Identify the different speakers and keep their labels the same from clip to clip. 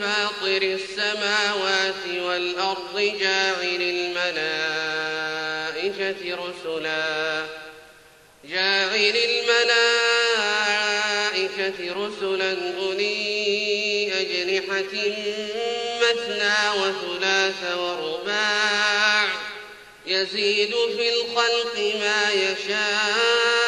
Speaker 1: فاطر السماوات والأرض جاعل الملائكة رسلا. جاعل الملائكة رسلا أولي أجنحة مثنى وثلاث ورباع. يزيد في الخلق ما يشاء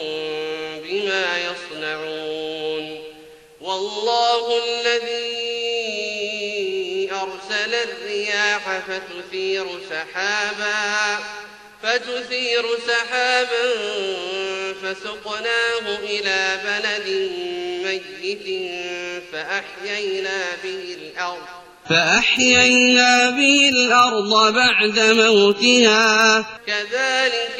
Speaker 1: يصنعون والله الذي أرسل الرياح فتثير سحابا فتثير سحابا فسقناه إلى بلد ميت فأحيينا به الأرض
Speaker 2: فأحيينا به الأرض بعد موتها.
Speaker 1: كذلك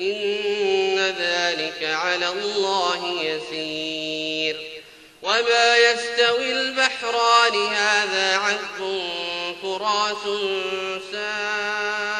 Speaker 1: إن ذلك على الله يسير. وما يستوي البحران هذا عذب فرات سائغ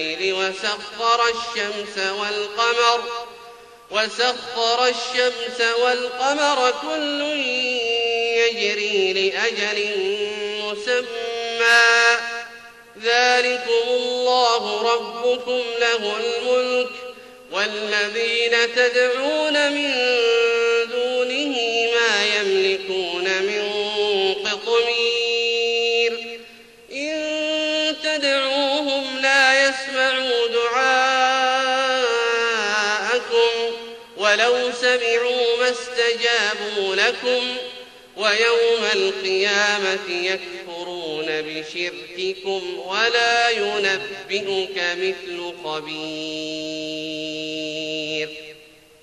Speaker 1: الليل وسخر الشمس والقمر وسخر الشمس والقمر كل يجري لأجل مسمى. ذلكم الله ربكم له الملك والذين تدعون من سمعوا ما استجابوا لكم ويوم القيامة يكفرون بشرككم ولا ينبئك مثل خبير